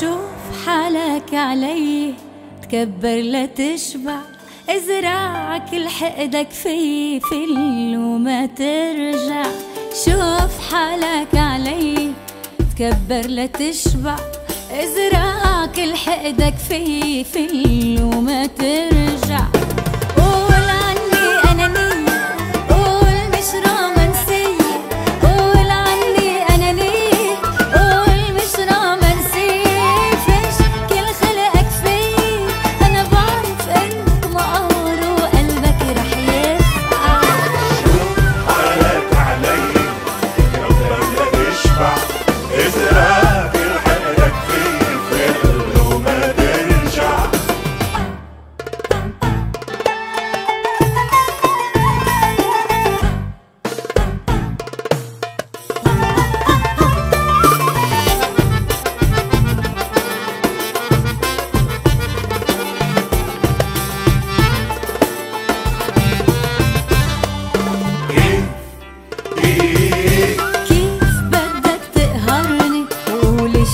شوف حالك علي تكبر لا تشبع. ازرع كل حقدك في فل وما ترجع. شوف حالك علي تكبر لا تشبع. ازرع كل حقدك في فل وما ترجع.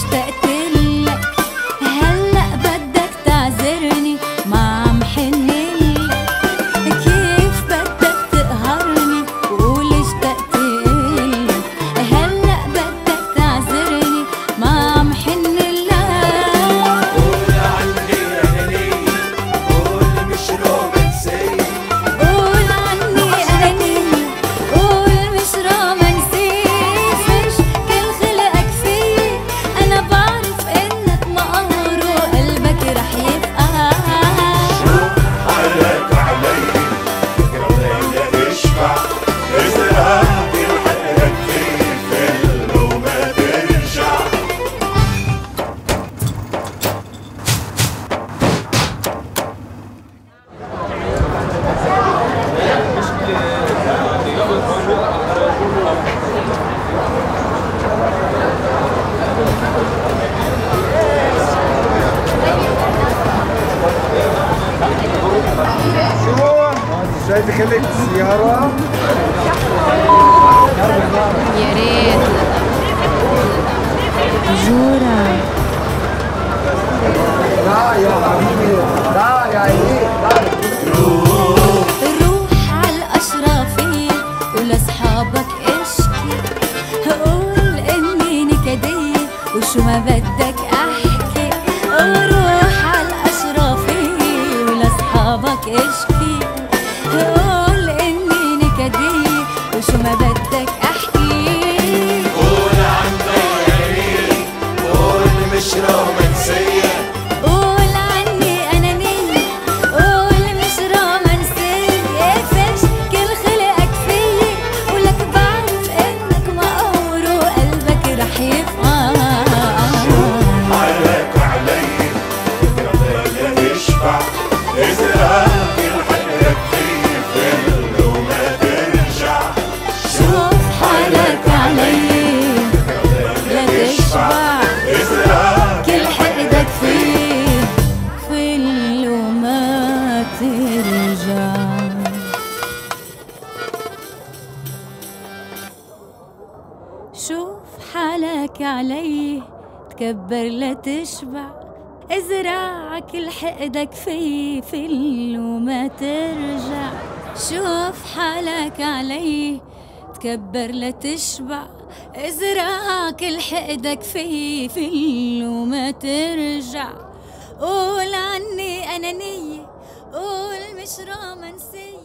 that جاي تخليك السيارة؟ يا ريت جورا لا يا حبيبي لا يا عيني لا. روح ولأصحابك إشكي. قول إني نكدية وشو ما بدك أحكي. وروح عالأشرافية ولأصحابك إشكي. قول مش رومانسية شوف حالك علي تكبر لا تشبع. ازرع كل حقدك في فل وما ترجع. شوف حالك علي تكبر لا تشبع. ازرع كل حقدك في فل وما ترجع. قول عني أنانية قول مش رومانسية.